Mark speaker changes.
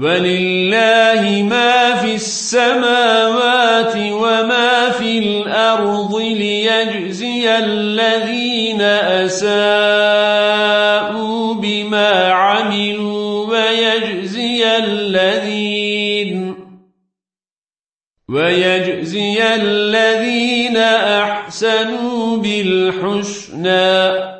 Speaker 1: ولله ما في السماوات وما في الأرض ليجزي الذين أساءوا بما عملوا ويجزي الذين ويجزي الذين أحسنوا بالحسنى